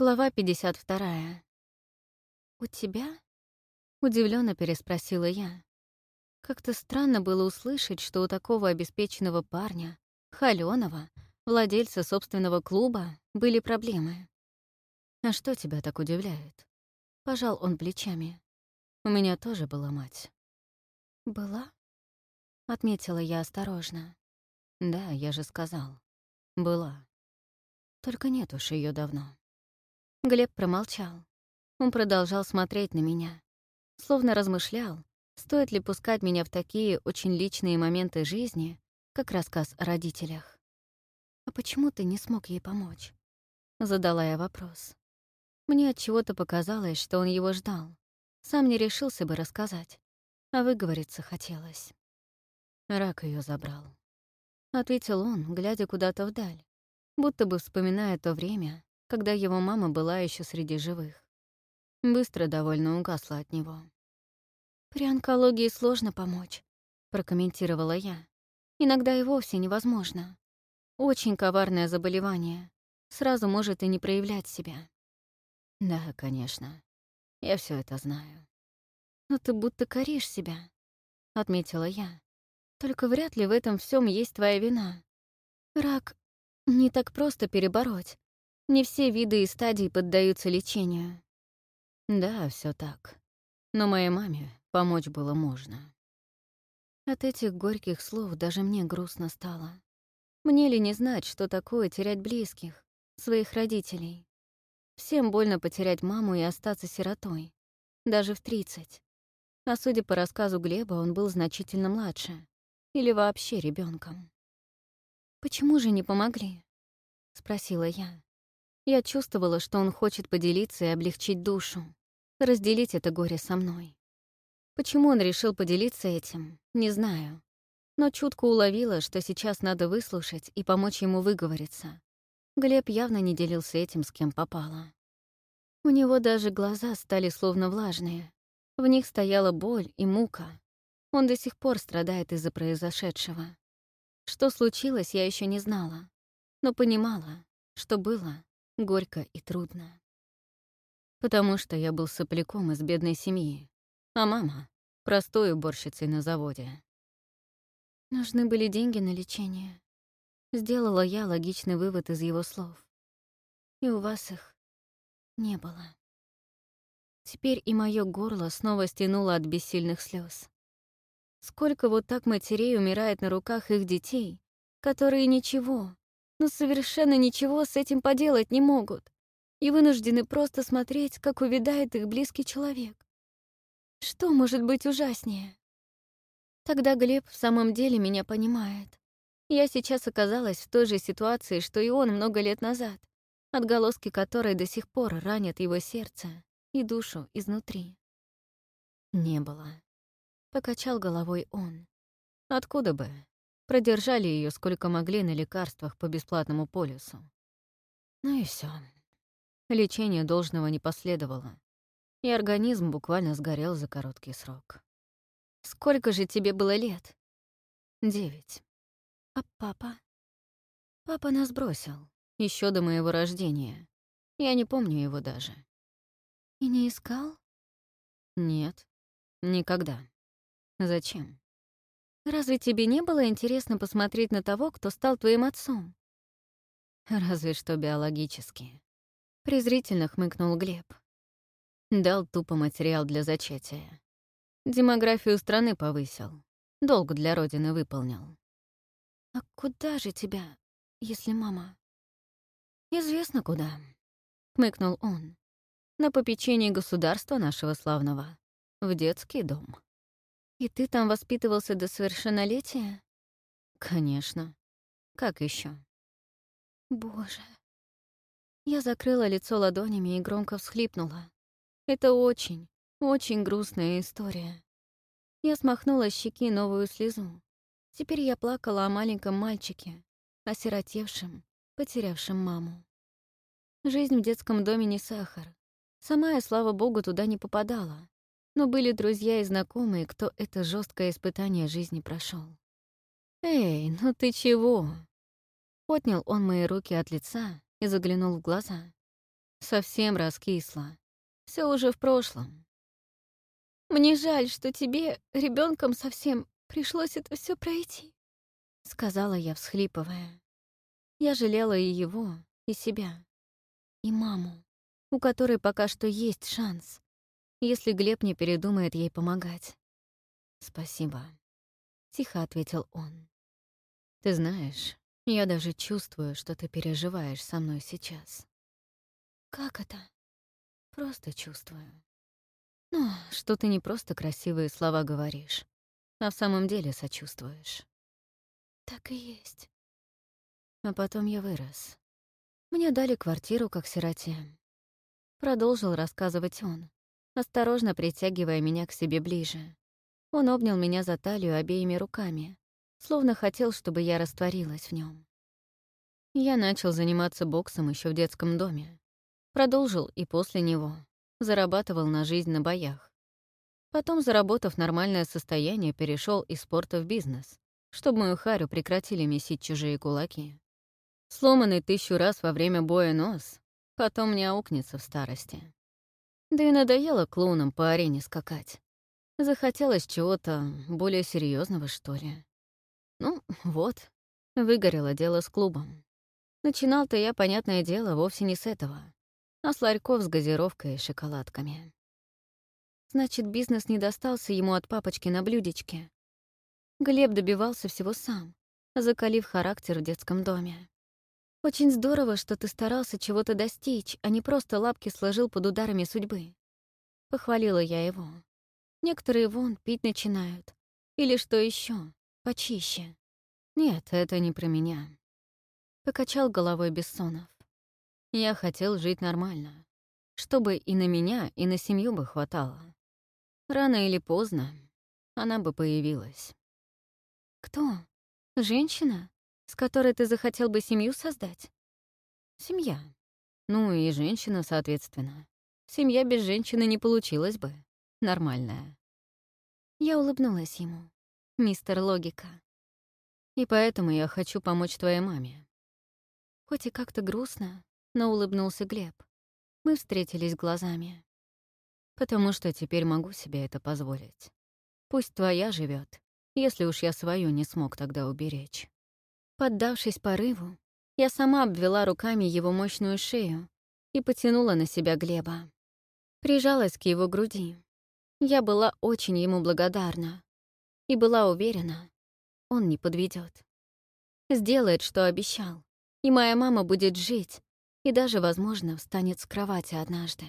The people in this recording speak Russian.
Глава 52. «У тебя?» — удивленно переспросила я. Как-то странно было услышать, что у такого обеспеченного парня, холёного, владельца собственного клуба, были проблемы. «А что тебя так удивляет?» — пожал он плечами. «У меня тоже была мать». «Была?» — отметила я осторожно. «Да, я же сказал. Была. Только нет уж ее давно». Глеб промолчал. Он продолжал смотреть на меня, словно размышлял, стоит ли пускать меня в такие очень личные моменты жизни, как рассказ о родителях. «А почему ты не смог ей помочь?» — задала я вопрос. Мне от чего то показалось, что он его ждал. Сам не решился бы рассказать, а выговориться хотелось. Рак ее забрал. Ответил он, глядя куда-то вдаль, будто бы вспоминая то время, когда его мама была еще среди живых. Быстро довольно угасла от него. «При онкологии сложно помочь», — прокомментировала я. «Иногда и вовсе невозможно. Очень коварное заболевание. Сразу может и не проявлять себя». «Да, конечно. Я все это знаю». «Но ты будто коришь себя», — отметила я. «Только вряд ли в этом всем есть твоя вина. Рак не так просто перебороть, не все виды и стадии поддаются лечению. Да, все так. Но моей маме помочь было можно. От этих горьких слов даже мне грустно стало. Мне ли не знать, что такое терять близких, своих родителей? Всем больно потерять маму и остаться сиротой, даже в 30. А судя по рассказу Глеба, он был значительно младше или вообще ребенком. «Почему же не помогли?» — спросила я. Я чувствовала, что он хочет поделиться и облегчить душу, разделить это горе со мной. Почему он решил поделиться этим, не знаю. Но чутко уловила, что сейчас надо выслушать и помочь ему выговориться. Глеб явно не делился этим, с кем попало. У него даже глаза стали словно влажные. В них стояла боль и мука. Он до сих пор страдает из-за произошедшего. Что случилось, я еще не знала, но понимала, что было, горько и трудно. Потому что я был сопляком из бедной семьи, а мама — простой уборщицей на заводе. Нужны были деньги на лечение. Сделала я логичный вывод из его слов. И у вас их не было. Теперь и мое горло снова стянуло от бессильных слез. Сколько вот так матерей умирает на руках их детей, которые ничего, но совершенно ничего с этим поделать не могут и вынуждены просто смотреть, как увядает их близкий человек. Что может быть ужаснее? Тогда Глеб в самом деле меня понимает. Я сейчас оказалась в той же ситуации, что и он много лет назад, отголоски которой до сих пор ранят его сердце и душу изнутри. «Не было», — покачал головой он. «Откуда бы? Продержали ее сколько могли на лекарствах по бесплатному полюсу. Ну и все. Лечение должного не последовало, и организм буквально сгорел за короткий срок. «Сколько же тебе было лет?» «Девять». «А папа?» «Папа нас бросил, еще до моего рождения. Я не помню его даже». «И не искал?» «Нет, никогда. Зачем?» Разве тебе не было интересно посмотреть на того, кто стал твоим отцом? Разве что биологически. Презрительно хмыкнул Глеб. Дал тупо материал для зачатия. Демографию страны повысил. Долг для Родины выполнил. «А куда же тебя, если мама?» «Известно куда», — хмыкнул он. «На попечении государства нашего славного. В детский дом». «И ты там воспитывался до совершеннолетия?» «Конечно. Как еще? «Боже». Я закрыла лицо ладонями и громко всхлипнула. Это очень, очень грустная история. Я смахнула с щеки новую слезу. Теперь я плакала о маленьком мальчике, осиротевшем, потерявшем маму. Жизнь в детском доме не сахар. Сама я, слава богу, туда не попадала но были друзья и знакомые, кто это жесткое испытание жизни прошел. «Эй, ну ты чего?» Отнял он мои руки от лица и заглянул в глаза. совсем раскисла. Все уже в прошлом. Мне жаль, что тебе, ребенком совсем, пришлось это все пройти, сказала я, всхлипывая. Я жалела и его, и себя, и маму, у которой пока что есть шанс, если Глеб не передумает ей помогать. «Спасибо», — тихо ответил он. «Ты знаешь, я даже чувствую, что ты переживаешь со мной сейчас». «Как это?» «Просто чувствую. Ну, что ты не просто красивые слова говоришь, а в самом деле сочувствуешь». «Так и есть». А потом я вырос. Мне дали квартиру как сироте. Продолжил рассказывать он, осторожно притягивая меня к себе ближе. Он обнял меня за талию обеими руками, словно хотел, чтобы я растворилась в нем. Я начал заниматься боксом еще в детском доме. Продолжил и после него. Зарабатывал на жизнь на боях. Потом, заработав нормальное состояние, перешел из спорта в бизнес, чтобы мою харю прекратили месить чужие кулаки. Сломанный тысячу раз во время боя нос потом не аукнется в старости. Да и надоело клоунам по арене скакать. Захотелось чего-то более серьезного, что ли. Ну, вот, выгорело дело с клубом. Начинал-то я, понятное дело, вовсе не с этого, а с ларьков с газировкой и шоколадками. Значит, бизнес не достался ему от папочки на блюдечке. Глеб добивался всего сам, закалив характер в детском доме. Очень здорово, что ты старался чего-то достичь, а не просто лапки сложил под ударами судьбы. Похвалила я его. Некоторые вон пить начинают. Или что еще, почище. Нет, это не про меня. Покачал головой Бессонов. Я хотел жить нормально. Чтобы и на меня, и на семью бы хватало. Рано или поздно она бы появилась. Кто? Женщина? С которой ты захотел бы семью создать? Семья. Ну и женщина, соответственно. Семья без женщины не получилась бы. Нормальная. Я улыбнулась ему. Мистер Логика. И поэтому я хочу помочь твоей маме. Хоть и как-то грустно, но улыбнулся Глеб. Мы встретились глазами. Потому что теперь могу себе это позволить. Пусть твоя живет, если уж я свою не смог тогда уберечь. Поддавшись порыву, я сама обвела руками его мощную шею и потянула на себя Глеба. Прижалась к его груди. Я была очень ему благодарна и была уверена, он не подведет. Сделает, что обещал, и моя мама будет жить и даже, возможно, встанет с кровати однажды.